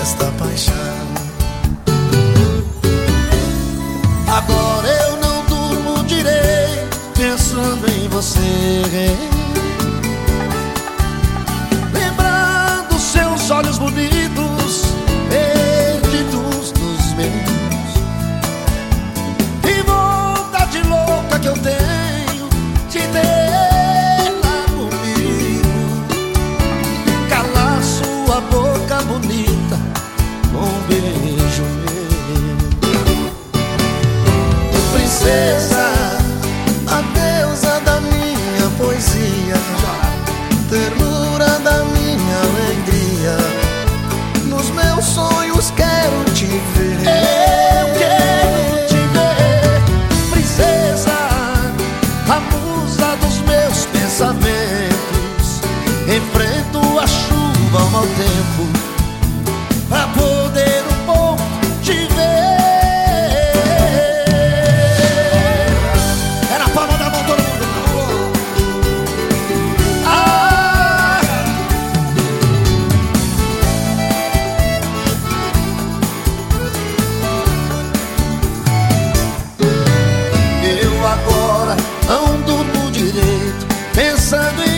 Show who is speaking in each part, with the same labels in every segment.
Speaker 1: desta paixão. Agora eu não durmo direito pensando em você. says pensando em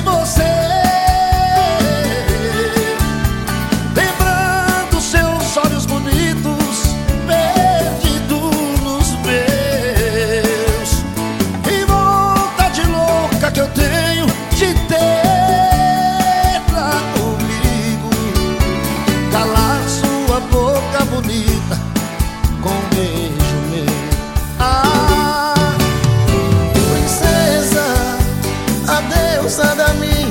Speaker 1: cansada minha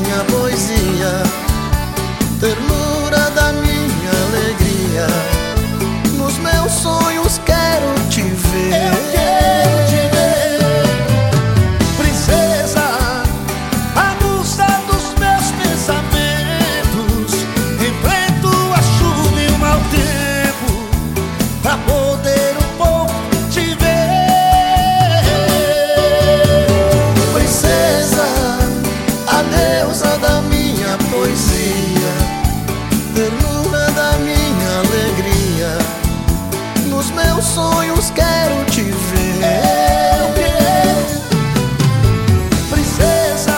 Speaker 1: meus sonhos quero te ver. Princesa,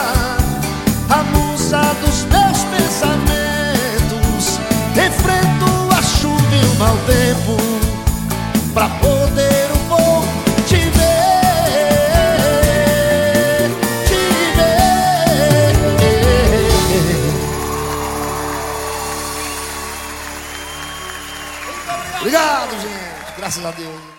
Speaker 1: a musa dos meus pensamentos. Enfrento a chuva e o mau tempo pra poder te ver. Te ver. Obrigado, gente. Graças a Deus.